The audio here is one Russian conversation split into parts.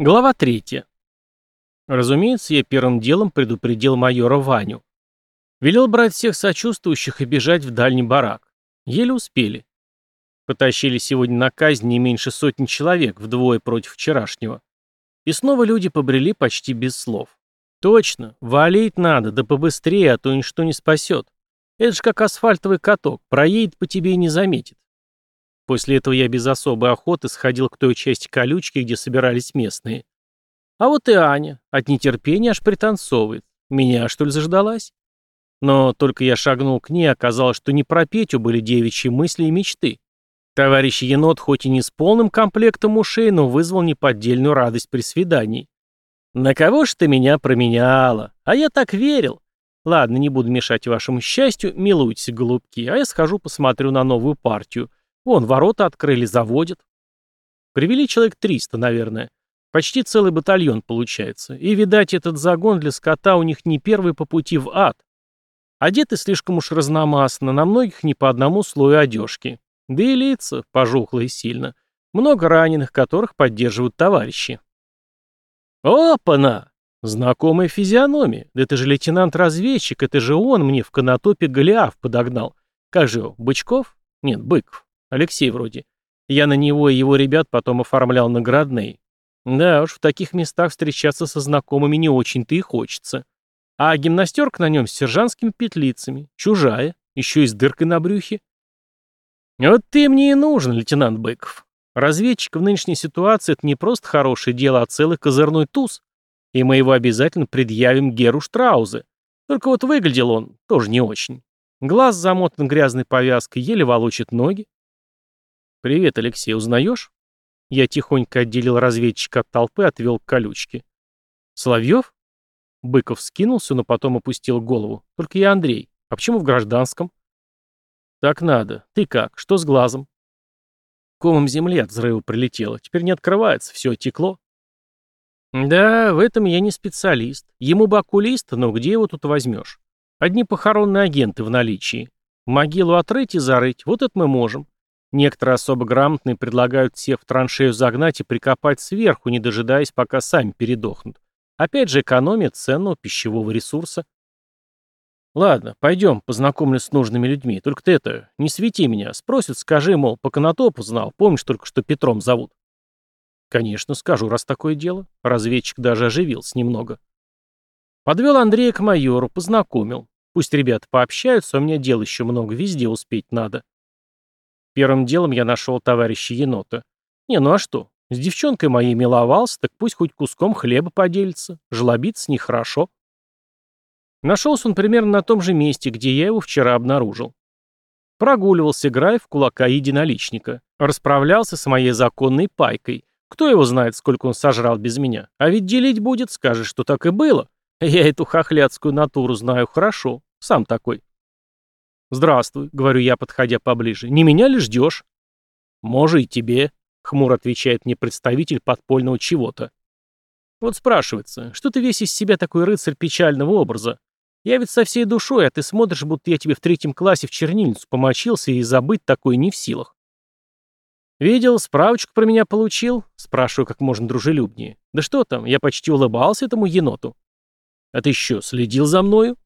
Глава третья. Разумеется, я первым делом предупредил майора Ваню. Велел брать всех сочувствующих и бежать в дальний барак. Еле успели. Потащили сегодня на казнь не меньше сотни человек, вдвое против вчерашнего. И снова люди побрели почти без слов. Точно, валить надо, да побыстрее, а то ничто не спасет. Это ж как асфальтовый каток, проедет по тебе и не заметит. После этого я без особой охоты сходил к той части колючки, где собирались местные. А вот и Аня от нетерпения аж пританцовывает. Меня, что ли, заждалась? Но только я шагнул к ней, оказалось, что не про Петю были девичьи мысли и мечты. Товарищ енот хоть и не с полным комплектом ушей, но вызвал неподдельную радость при свидании. «На кого ж ты меня променяла? А я так верил. Ладно, не буду мешать вашему счастью, милуйтесь, голубки, а я схожу посмотрю на новую партию. Вон, ворота открыли, заводят. Привели человек 300, наверное. Почти целый батальон получается. И, видать, этот загон для скота у них не первый по пути в ад. Одеты слишком уж разномастно, на многих не по одному слою одежки. Да и лица пожухлые сильно. Много раненых, которых поддерживают товарищи. Опа-на! Знакомая физиономия. Да это же лейтенант-разведчик, это же он мне в канатопе Голиаф подогнал. Как же его, Бычков? Нет, Быков. Алексей вроде. Я на него и его ребят потом оформлял наградные. Да уж, в таких местах встречаться со знакомыми не очень-то и хочется. А гимнастерка на нем с сержантскими петлицами, чужая, еще и с дыркой на брюхе. Вот ты мне и нужен, лейтенант Быков. Разведчик в нынешней ситуации это не просто хорошее дело, а целый козырной туз. И мы его обязательно предъявим Геру Штраузе. Только вот выглядел он тоже не очень. Глаз замотан грязной повязкой, еле волочит ноги. «Привет, Алексей, узнаешь?» Я тихонько отделил разведчика от толпы, отвел к колючке. «Соловьев?» Быков скинулся, но потом опустил голову. «Только я Андрей. А почему в гражданском?» «Так надо. Ты как? Что с глазом?» Комом земли от взрыва прилетело. Теперь не открывается, все текло. Да, в этом я не специалист. Ему бы окулист, но где его тут возьмешь? Одни похоронные агенты в наличии. Могилу отрыть и зарыть, вот это мы можем. Некоторые особо грамотные предлагают всех в траншею загнать и прикопать сверху, не дожидаясь, пока сами передохнут. Опять же, экономия ценного пищевого ресурса. Ладно, пойдем, познакомлюсь с нужными людьми. Только ты это, не свети меня. Спросят, скажи, мол, по конотопу знал. Помнишь только, что Петром зовут? Конечно, скажу, раз такое дело. Разведчик даже оживился немного. Подвел Андрея к майору, познакомил. Пусть ребята пообщаются, у меня дел еще много, везде успеть надо. Первым делом я нашел товарища енота. Не, ну а что? С девчонкой моей миловался, так пусть хоть куском хлеба поделится. Жлобиться нехорошо. Нашелся он примерно на том же месте, где я его вчера обнаружил. Прогуливался, играя в кулака единоличника. Расправлялся с моей законной пайкой. Кто его знает, сколько он сожрал без меня. А ведь делить будет, скажет, что так и было. Я эту хохлядскую натуру знаю хорошо. Сам такой. «Здравствуй», — говорю я, подходя поближе. «Не меня ли ждешь?» «Може и тебе», — хмуро отвечает мне представитель подпольного чего-то. «Вот спрашивается, что ты весь из себя такой рыцарь печального образа? Я ведь со всей душой, а ты смотришь, будто я тебе в третьем классе в чернильницу помочился и забыть такое не в силах». «Видел, справочку про меня получил?» — спрашиваю как можно дружелюбнее. «Да что там, я почти улыбался этому еноту». «А ты еще следил за мною?»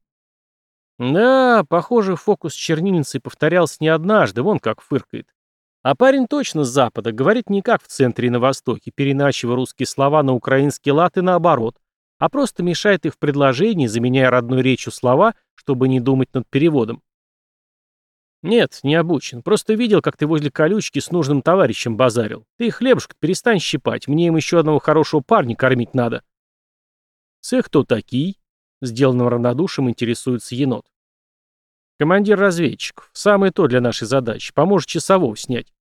Да, похоже, фокус с чернильницей повторялся не однажды, вон как фыркает. А парень точно с запада, говорит не как в центре и на востоке, переначивая русские слова на украинский лад и наоборот, а просто мешает их в предложении, заменяя родной речью слова, чтобы не думать над переводом. Нет, не обучен. Просто видел, как ты возле колючки с нужным товарищем базарил. Ты хлебушка перестань щипать, мне им еще одного хорошего парня кормить надо. Цех кто такие? Сделанным равнодушием интересуется енот. Командир разведчиков. Самое то для нашей задачи. Поможет часового снять.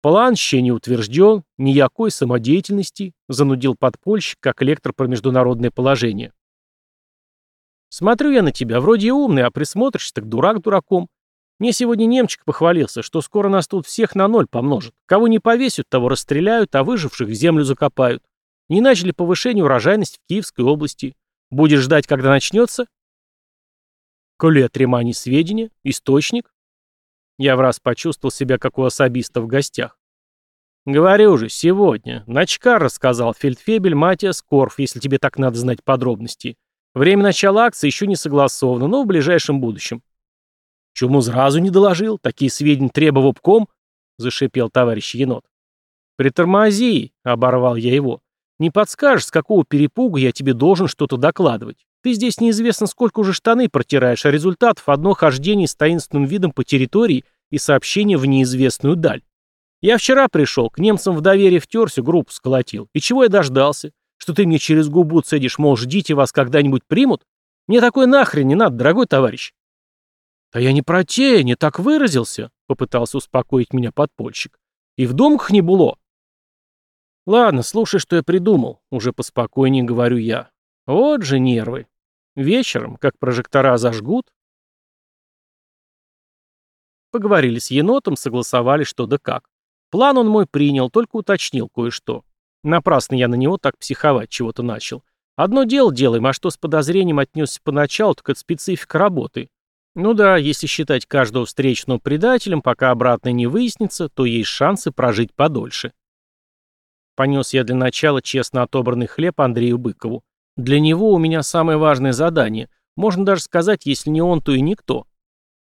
План еще не утвержден, никакой самодеятельности, занудил подпольщик, как лектор про международное положение. Смотрю я на тебя, вроде и умный, а присмотришься, так дурак дураком. Мне сегодня немчик похвалился, что скоро нас тут всех на ноль помножат. Кого не повесят, того расстреляют, а выживших в землю закопают. Не начали повышение урожайности в Киевской области. Будешь ждать, когда начнется? Коли отремани сведения, источник. Я в раз почувствовал себя, как у особиста в гостях. «Говорю же, сегодня. Начкар рассказал фельдфебель Матиас Корф, если тебе так надо знать подробности. Время начала акции еще не согласовано, но в ближайшем будущем». «Чему сразу не доложил? Такие сведения требовал обком?» — зашипел товарищ енот. «Притормози!» — оборвал я его. «Не подскажешь, с какого перепугу я тебе должен что-то докладывать? Ты здесь неизвестно сколько уже штаны протираешь, а результатов одно хождение с таинственным видом по территории и сообщение в неизвестную даль. Я вчера пришел, к немцам в доверие втерся, группу сколотил. И чего я дождался? Что ты мне через губу цедишь, мол, ждите, вас когда-нибудь примут? Мне такой нахрен не надо, дорогой товарищ. «Да я не про те, не так выразился», — попытался успокоить меня подпольщик. «И в домках не было». «Ладно, слушай, что я придумал», — уже поспокойнее говорю я. «Вот же нервы. Вечером, как прожектора зажгут...» Поговорили с енотом, согласовали что да как. План он мой принял, только уточнил кое-что. Напрасно я на него так психовать чего-то начал. Одно дело делаем, а что с подозрением отнесся поначалу, так это специфика работы. Ну да, если считать каждого встречного предателем, пока обратно не выяснится, то есть шансы прожить подольше. Понес я для начала честно отобранный хлеб Андрею Быкову. Для него у меня самое важное задание. Можно даже сказать, если не он, то и никто.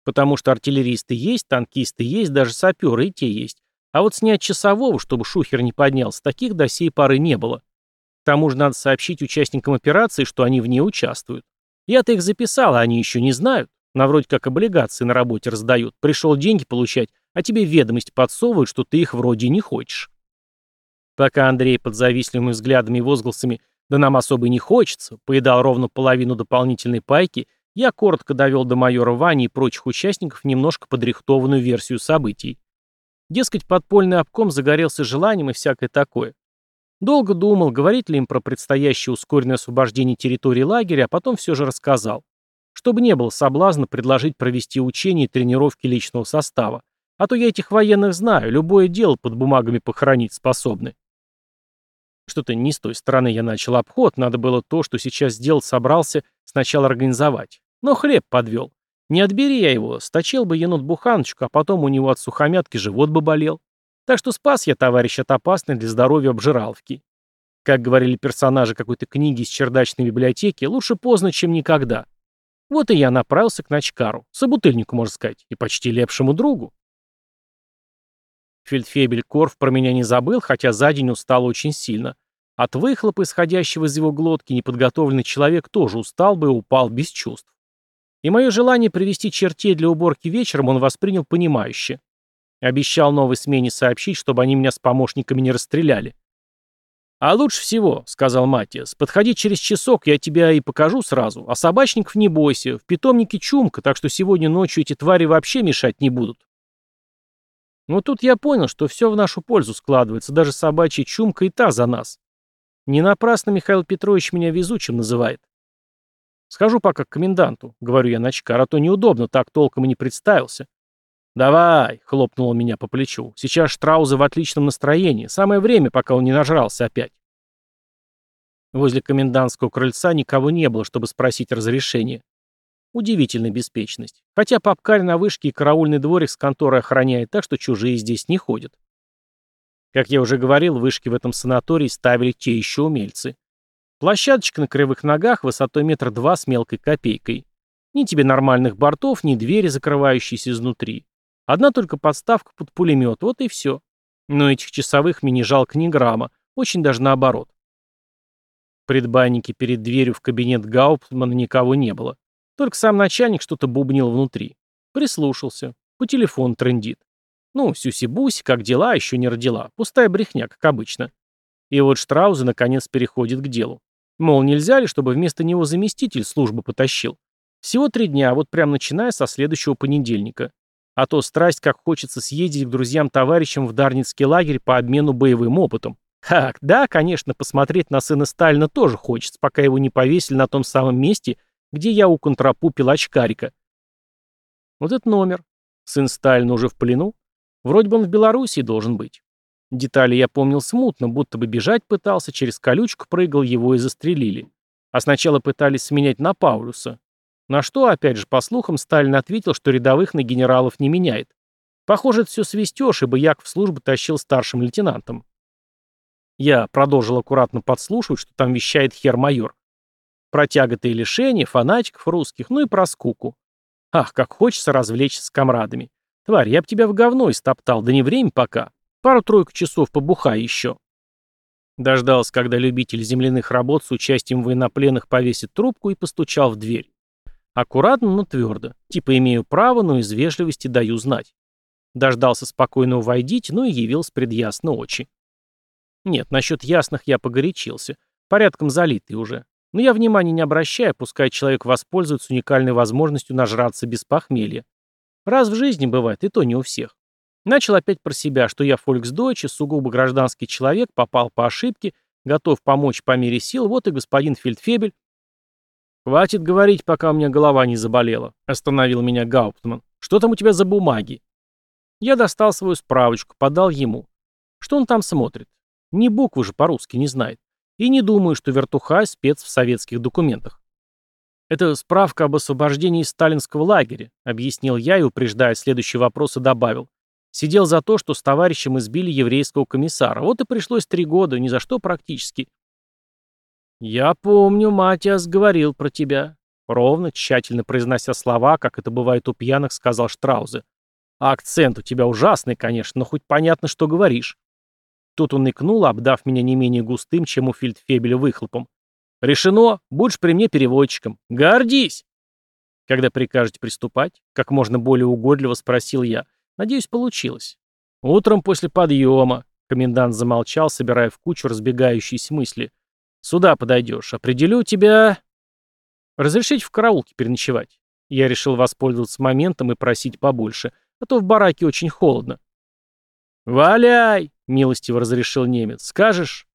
Потому что артиллеристы есть, танкисты есть, даже саперы и те есть. А вот снять часового, чтобы шухер не поднялся, таких до сей поры не было. К тому же надо сообщить участникам операции, что они в ней участвуют. Я-то их записал, а они еще не знают. На вроде как облигации на работе раздают. Пришел деньги получать, а тебе ведомость подсовывают, что ты их вроде не хочешь. Пока Андрей под завистливыми взглядами и возгласами «да нам особо и не хочется» поедал ровно половину дополнительной пайки, я коротко довел до майора Вани и прочих участников немножко подрихтованную версию событий. Дескать, подпольный обком загорелся желанием и всякое такое. Долго думал, говорить ли им про предстоящее ускоренное освобождение территории лагеря, а потом все же рассказал чтобы не было соблазна предложить провести учения и тренировки личного состава. А то я этих военных знаю, любое дело под бумагами похоронить способны. Что-то не с той стороны я начал обход, надо было то, что сейчас сделать собрался, сначала организовать. Но хлеб подвел. Не отбери я его, сточил бы енот буханочку, а потом у него от сухомятки живот бы болел. Так что спас я товарищ от опасной для здоровья обжираловки. Как говорили персонажи какой-то книги из чердачной библиотеки, лучше поздно, чем никогда. Вот и я направился к Начкару, собутыльнику, можно сказать, и почти лепшему другу. Фельдфебель Корф про меня не забыл, хотя за день устал очень сильно. От выхлопа, исходящего из его глотки, неподготовленный человек тоже устал бы и упал без чувств. И мое желание привести чертей для уборки вечером он воспринял понимающе. Обещал новой смене сообщить, чтобы они меня с помощниками не расстреляли. «А лучше всего», — сказал Матиас, — «подходи через часок, я тебя и покажу сразу. А собачников не бойся, в питомнике чумка, так что сегодня ночью эти твари вообще мешать не будут». Но тут я понял, что все в нашу пользу складывается, даже собачья чумка и та за нас. Не напрасно Михаил Петрович меня везучим называет. «Схожу пока к коменданту», — говорю я ночкар, а то неудобно, так толком и не представился. «Давай», — хлопнул он меня по плечу. «Сейчас Штраузы в отличном настроении. Самое время, пока он не нажрался опять». Возле комендантского крыльца никого не было, чтобы спросить разрешения. Удивительная беспечность. Хотя папкарь на вышке и караульный дворик с конторы охраняет так, что чужие здесь не ходят. Как я уже говорил, вышки в этом санатории ставили те еще умельцы. Площадочка на кривых ногах высотой метр два с мелкой копейкой. Ни тебе нормальных бортов, ни двери, закрывающиеся изнутри. Одна только подставка под пулемет, вот и все. Но этих часовых мне не жалко ни грамма, очень даже наоборот. В предбаннике перед дверью в кабинет Гауптмана никого не было. Только сам начальник что-то бубнил внутри. Прислушался. По телефону трендит. Ну, сюси-буси, как дела, еще не родила. Пустая брехня, как обычно. И вот Штраузе наконец переходит к делу. Мол, нельзя ли, чтобы вместо него заместитель службы потащил? Всего три дня, вот прям начиная со следующего понедельника. А то страсть, как хочется съездить к друзьям-товарищам в Дарницкий лагерь по обмену боевым опытом. Ха, да, конечно, посмотреть на сына Сталина тоже хочется, пока его не повесили на том самом месте, где я у контрапупил очкарика. Вот этот номер. Сын Сталина уже в плену. Вроде бы он в Белоруссии должен быть. Детали я помнил смутно, будто бы бежать пытался, через колючку прыгал, его и застрелили. А сначала пытались сменять на Паулюса. На что, опять же, по слухам, Сталин ответил, что рядовых на генералов не меняет. Похоже, это все свистешь, ибо Яков службу тащил старшим лейтенантом. Я продолжил аккуратно подслушивать, что там вещает хер-майор. Про тяготы и лишения, фанатиков русских, ну и про скуку. Ах, как хочется развлечься с комрадами. Тварь, я б тебя в говно истоптал, да не время пока. Пару-тройку часов побухай еще. Дождался, когда любитель земляных работ с участием военнопленных повесит трубку и постучал в дверь. Аккуратно, но твердо. Типа имею право, но из вежливости даю знать. Дождался спокойного войдите, ну и явился предъясно очи. Нет, насчет ясных я погорячился. Порядком залитый уже. Но я внимания не обращаю, пускай человек воспользуется уникальной возможностью нажраться без похмелья. Раз в жизни бывает, и то не у всех. Начал опять про себя, что я фольксдойче, сугубо гражданский человек, попал по ошибке, готов помочь по мере сил, вот и господин Фельдфебель. «Хватит говорить, пока у меня голова не заболела», — остановил меня Гауптман. «Что там у тебя за бумаги?» Я достал свою справочку, подал ему. Что он там смотрит? Ни буквы же по-русски не знает. И не думаю, что вертуха спец в советских документах. «Это справка об освобождении из сталинского лагеря», — объяснил я и, упреждая следующий вопрос, и добавил. «Сидел за то, что с товарищем избили еврейского комиссара. Вот и пришлось три года, ни за что практически». «Я помню, Матиас говорил про тебя», — ровно, тщательно произнося слова, как это бывает у пьяных, сказал Штраузе. «А акцент у тебя ужасный, конечно, но хоть понятно, что говоришь». Тут он икнул, обдав меня не менее густым, чем у фельдфебеля выхлопом. «Решено, будешь при мне переводчиком. Гордись!» «Когда прикажете приступать?» — как можно более угодливо спросил я. «Надеюсь, получилось». «Утром после подъема», — комендант замолчал, собирая в кучу разбегающиеся мысли. «Сюда подойдешь. Определю тебя...» «Разрешите в караулке переночевать?» Я решил воспользоваться моментом и просить побольше, а то в бараке очень холодно. «Валяй!» — милостиво разрешил немец. «Скажешь?»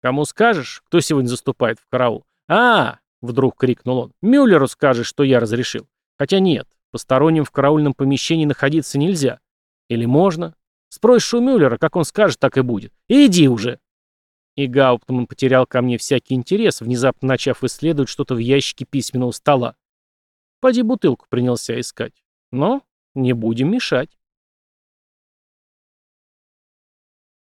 «Кому скажешь? Кто сегодня заступает в караул?» «А!» — вдруг крикнул он. «Мюллеру скажешь, что я разрешил. Хотя нет, посторонним в караульном помещении находиться нельзя. Или можно? Спросишь у Мюллера, как он скажет, так и будет. Иди уже!» И Гауптман потерял ко мне всякий интерес, внезапно начав исследовать что-то в ящике письменного стола. Поди бутылку принялся искать. Но не будем мешать.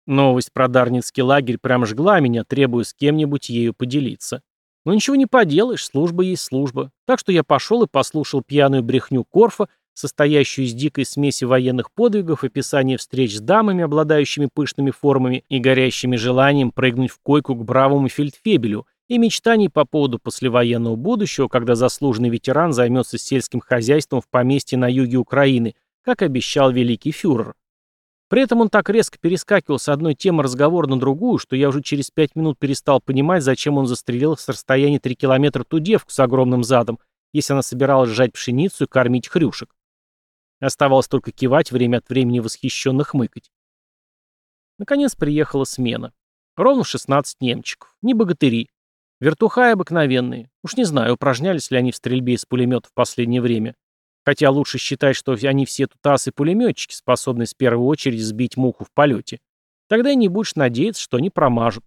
Новость про Дарницкий лагерь прям жгла меня, требуя с кем-нибудь ею поделиться. Но ничего не поделаешь, служба есть служба. Так что я пошел и послушал пьяную брехню Корфа, состоящую из дикой смеси военных подвигов, описания встреч с дамами, обладающими пышными формами и горящими желанием прыгнуть в койку к бравому фельдфебелю, и мечтаний по поводу послевоенного будущего, когда заслуженный ветеран займется сельским хозяйством в поместье на юге Украины, как обещал великий фюрер. При этом он так резко перескакивал с одной темы разговора на другую, что я уже через пять минут перестал понимать, зачем он застрелил с расстояния три километра ту девку с огромным задом, если она собиралась сжать пшеницу и кормить хрюшек. Оставалось только кивать, время от времени восхищенно хмыкать. Наконец приехала смена. Ровно 16 немчиков. Не богатыри. Вертухаи обыкновенные. Уж не знаю, упражнялись ли они в стрельбе из пулемета в последнее время. Хотя лучше считать, что они все тутасы-пулеметчики, способные с первой очереди сбить муху в полете. Тогда и не будешь надеяться, что они промажут.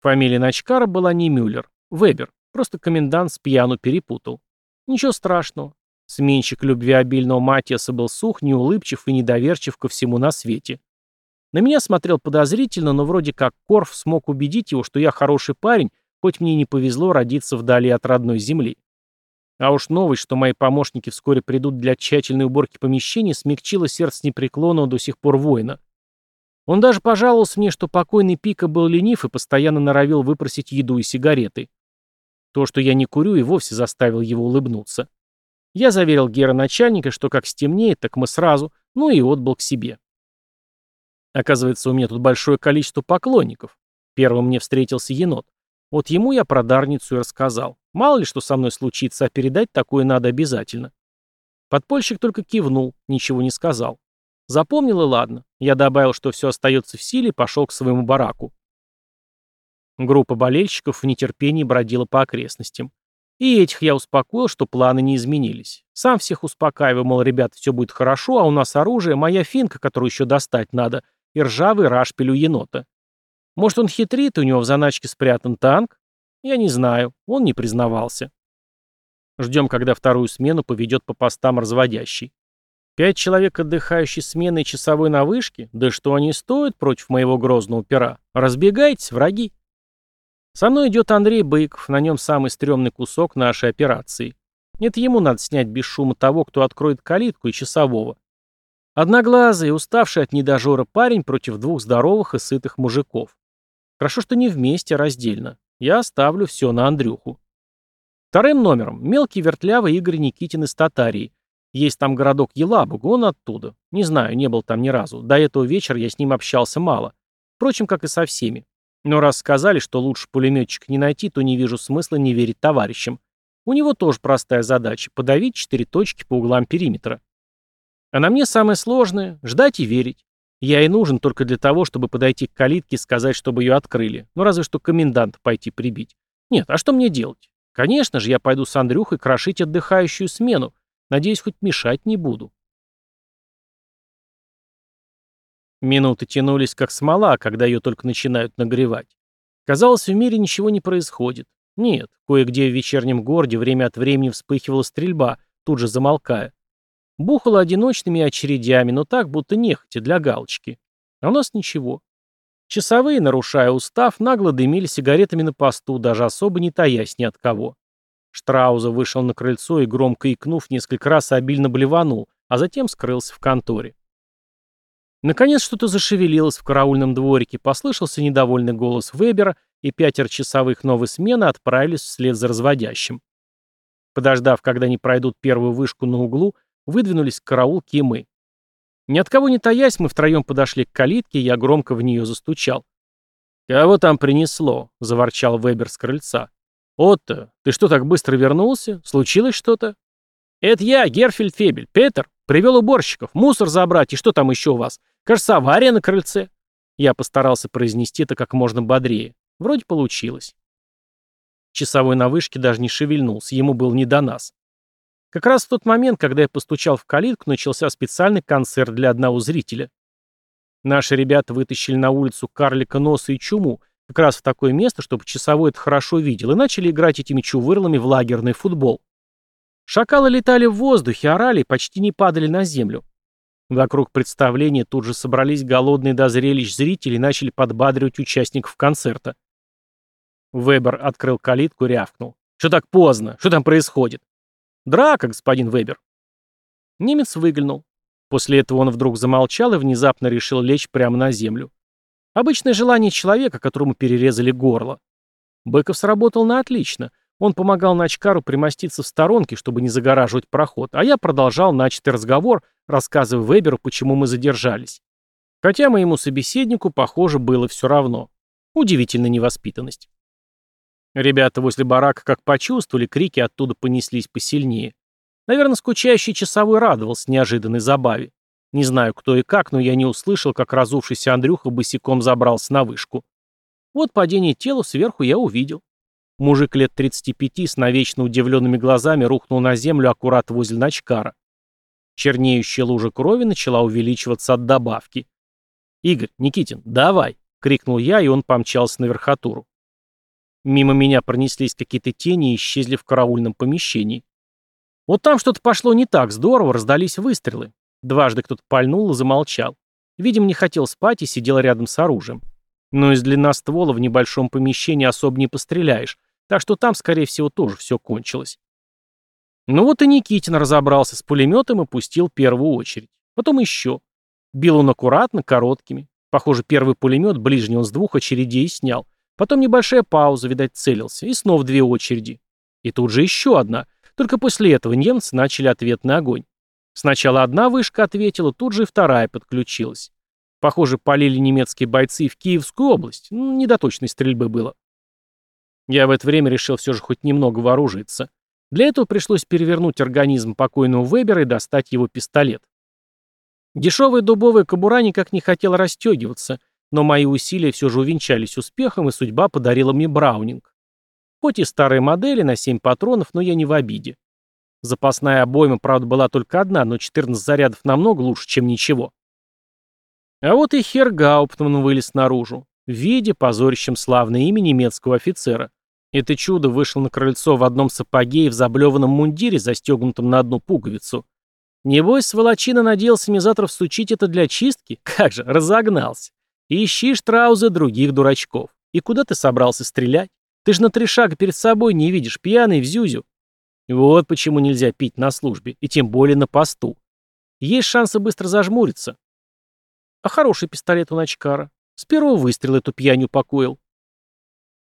Фамилия Начкара была не Мюллер, Вебер. Просто комендант с пьяну перепутал. Ничего страшного. Сменщик любвеобильного Матиаса был сух, неулыбчив и недоверчив ко всему на свете. На меня смотрел подозрительно, но вроде как Корф смог убедить его, что я хороший парень, хоть мне не повезло родиться вдали от родной земли. А уж новость, что мои помощники вскоре придут для тщательной уборки помещений, смягчила сердце непреклонного до сих пор воина. Он даже пожаловался мне, что покойный Пика был ленив и постоянно норовил выпросить еду и сигареты. То, что я не курю, и вовсе заставил его улыбнуться. Я заверил Гера начальника, что как стемнеет, так мы сразу, ну и отбыл к себе. Оказывается, у меня тут большое количество поклонников. Первым мне встретился енот. Вот ему я про Дарницу и рассказал. Мало ли что со мной случится, а передать такое надо обязательно. Подпольщик только кивнул, ничего не сказал. Запомнил и ладно. Я добавил, что все остается в силе пошел к своему бараку. Группа болельщиков в нетерпении бродила по окрестностям. И этих я успокоил, что планы не изменились. Сам всех успокаиваю, мол, ребят, все будет хорошо, а у нас оружие, моя финка, которую еще достать надо, и ржавый рашпиль у енота. Может, он хитрит, у него в заначке спрятан танк? Я не знаю, он не признавался. Ждем, когда вторую смену поведет по постам разводящий. Пять человек, отдыхающие сменой часовой на вышке? Да что они стоят против моего грозного пера? Разбегайтесь, враги. Со мной идет Андрей Быков, на нем самый стрёмный кусок нашей операции. Это ему надо снять без шума того, кто откроет калитку и часового. Одноглазый, уставший от недожора парень против двух здоровых и сытых мужиков. Хорошо, что не вместе, а раздельно. Я оставлю все на Андрюху. Вторым номером мелкий вертлявый Игорь Никитин из Татарии. Есть там городок Елабуг, он оттуда. Не знаю, не был там ни разу. До этого вечера я с ним общался мало. Впрочем, как и со всеми. Но раз сказали, что лучше пулеметчик не найти, то не вижу смысла не верить товарищам. У него тоже простая задача – подавить четыре точки по углам периметра. А на мне самое сложное – ждать и верить. Я и нужен только для того, чтобы подойти к калитке и сказать, чтобы ее открыли. Ну, разве что комендант пойти прибить. Нет, а что мне делать? Конечно же, я пойду с Андрюхой крошить отдыхающую смену. Надеюсь, хоть мешать не буду. Минуты тянулись как смола, когда ее только начинают нагревать. Казалось, в мире ничего не происходит. Нет, кое-где в вечернем городе время от времени вспыхивала стрельба, тут же замолкая. Бухало одиночными очередями, но так, будто нехотя, для галочки. А у нас ничего. Часовые, нарушая устав, нагло дымили сигаретами на посту, даже особо не таясь ни от кого. Штрауза вышел на крыльцо и, громко икнув, несколько раз обильно блеванул, а затем скрылся в конторе. Наконец что-то зашевелилось в караульном дворике, послышался недовольный голос Вебера, и пятеро часовых новой смены отправились вслед за разводящим. Подождав, когда они пройдут первую вышку на углу, выдвинулись к караулке и мы. Ни от кого не таясь, мы втроем подошли к калитке, и я громко в нее застучал. «Кого там принесло?» — заворчал Вебер с крыльца. «Отто, ты что так быстро вернулся? Случилось что-то?» «Это я, Герфельд Фебель. Петер, привел уборщиков. Мусор забрать, и что там еще у вас? Кажется, авария на крыльце». Я постарался произнести это как можно бодрее. Вроде получилось. Часовой на вышке даже не шевельнулся, ему было не до нас. Как раз в тот момент, когда я постучал в калитку, начался специальный концерт для одного зрителя. Наши ребята вытащили на улицу карлика носа и чуму, как раз в такое место, чтобы часовой это хорошо видел, и начали играть этими чувырлами в лагерный футбол. Шакалы летали в воздухе, орали и почти не падали на землю. Вокруг представления тут же собрались голодные до зрелищ зрители и начали подбадривать участников концерта. Вебер открыл калитку и рявкнул. «Что так поздно? Что там происходит?» «Драка, господин Вебер». Немец выглянул. После этого он вдруг замолчал и внезапно решил лечь прямо на землю. Обычное желание человека, которому перерезали горло. Быков сработал на отлично. Он помогал Начкару примоститься в сторонке, чтобы не загораживать проход, а я продолжал начатый разговор, рассказывая Веберу, почему мы задержались. Хотя моему собеседнику, похоже, было все равно. Удивительная невоспитанность. Ребята возле барака как почувствовали, крики оттуда понеслись посильнее. Наверное, скучающий часовой радовался неожиданной забаве. Не знаю, кто и как, но я не услышал, как разувшийся Андрюха босиком забрался на вышку. Вот падение тела сверху я увидел. Мужик лет 35 с навечно удивленными глазами рухнул на землю аккурат возле ночкара. Чернеющая лужа крови начала увеличиваться от добавки. «Игорь, Никитин, давай!» — крикнул я, и он помчался на верхотуру. Мимо меня пронеслись какие-то тени и исчезли в караульном помещении. Вот там что-то пошло не так здорово, раздались выстрелы. Дважды кто-то пальнул и замолчал. Видимо, не хотел спать и сидел рядом с оружием. Но из длинноствола в небольшом помещении особо не постреляешь, так что там, скорее всего, тоже все кончилось. Ну вот и Никитин разобрался с пулеметом и пустил первую очередь. Потом еще. Бил он аккуратно, короткими. Похоже, первый пулемет ближний он с двух очередей снял. Потом небольшая пауза, видать, целился. И снова две очереди. И тут же еще одна. Только после этого немцы начали ответный огонь. Сначала одна вышка ответила, тут же и вторая подключилась. Похоже, полили немецкие бойцы в Киевскую область. Ну, не стрельбы было. Я в это время решил все же хоть немного вооружиться. Для этого пришлось перевернуть организм покойного Вебера и достать его пистолет. Дешевая дубовая кобура никак не хотела расстегиваться, но мои усилия все же увенчались успехом, и судьба подарила мне Браунинг. Хоть и старые модели на 7 патронов, но я не в обиде. Запасная обойма, правда, была только одна, но 14 зарядов намного лучше, чем ничего. А вот и Хер Гауптман вылез наружу, в виде, позорящем славное имя немецкого офицера. Это чудо вышел на крыльцо в одном сапоге и в заблеванном мундире, застегнутом на одну пуговицу. Небось, сволочина надеялся мне завтра всучить это для чистки? Как же, разогнался. Ищи штраузы других дурачков. И куда ты собрался стрелять? Ты ж на три шага перед собой не видишь, пьяный в зюзю. Вот почему нельзя пить на службе, и тем более на посту. Есть шансы быстро зажмуриться. А хороший пистолет у Начкара. С первого выстрела эту пьяню покоил.